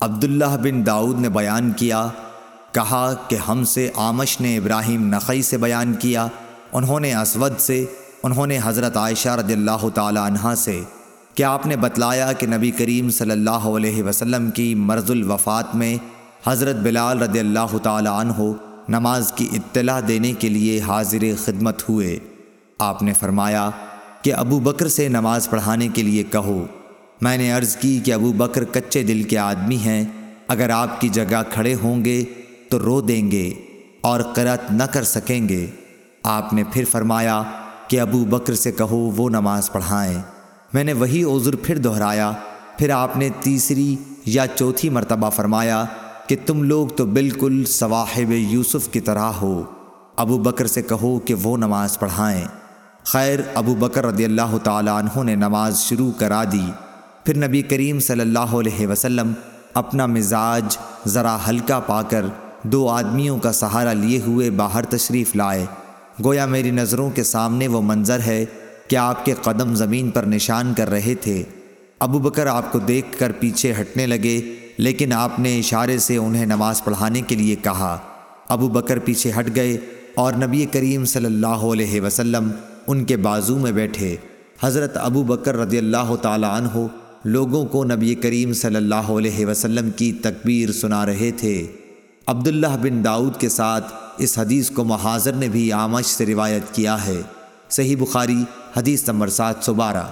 عبداللہ بن داؤد نے بیان کیا، کہا کہ ہم سے آمش نے ابراہیم نقی سے بیان کیا، انہوں نے اسود سے، انہوں نے حضرت عائشہ رضی اللہ تعالی عنہ سے۔ کہ آپ نے بتلایا کہ نبی کریم صلی اللہ علیہ وسلم کی مرض الوفات میں حضرت بلال رضی اللہ تعالی عنہ نماز کی اطلاع دینے کے لیے حاضر خدمت ہوئے؟ آپ نے فرمایا کہ ابو بکر سے نماز پڑھانے کے لیے کہو۔ میں نے عرض کی کہ ابو بکر کچے دل کے آدمی ہیں۔ اگر آپ کی جگہ کھڑے ہوں گے تو رو دیں گے اور قرت نہ کر سکیں گے۔ آپ نے پھر فرمایا کہ ابو بکر سے کہو وہ نماز پڑھائیں۔ میں نے وہی عذر پھر دہرایا۔ پھر آپ نے تیسری یا چوتھی مرتبہ فرمایا کہ تم لوگ تو بالکل صواحب یوسف کی طرح ہو۔ ابو بکر سے کہو کہ وہ نماز پڑھائیں۔ خیر، ابو بکر رضی اللہ تعالیٰ عنہ نے نماز شروع کرا دی۔ پھر نبی کریم صلی اللہ علیہ وسلم اپنا مزاج ذرا ہلکا پا کر دو آدمیوں کا سہارا لیے ہوئے باہر تشریف لائے۔ گویا میری نظروں کے سامنے وہ منظر ہے کہ آپ کے قدم زمین پر نشان کر رہے تھے۔ ابو بکر آپ کو دیکھ کر پیچھے ہٹنے لگے، لیکن آپ نے اشارے سے انہیں نماز پڑھانے کے لیے کہا۔ ابو بکر پیچھے ہٹ گئے اور نبی کریم صلی اللہ علیہ وسلم ان کے بازو میں بیٹھے۔ حضرت ابو بکر رضی اللہ تعالیٰ عنہ لوگوں کو نبی کریم صلی اللہ علیہ وسلم کی تکبیر سنا رہے تھے۔ عبداللہ بن داؤد کے ساتھ اس حدیث کو محاذر نے بھی آمش سے روایت کیا ہے۔ صحیح بخاری حدیث نمبر سات سو بارہ۔